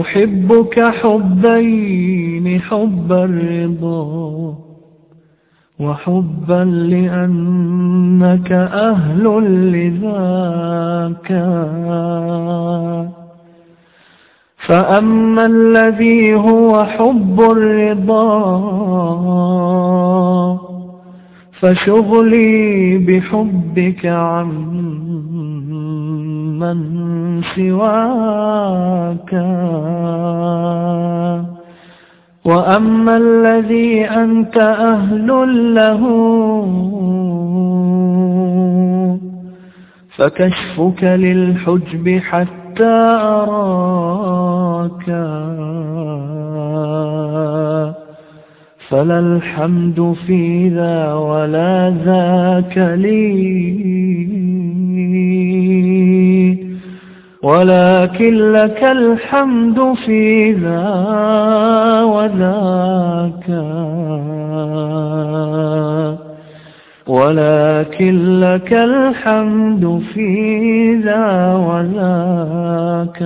أحبك حبين حب الرضا وحبا لأنك أهل لذاك. فأما الذي هو حب الرضا فشغلي بحبك عن من سواك. وأما الذي أنت أهل له فكشفك للحجب حتى أراك. فلا الحمد في ذا ولا ذاك لي. ولكن لك الحمد في ذا وذاك. ولكن لك الحمد في ذا وذاك.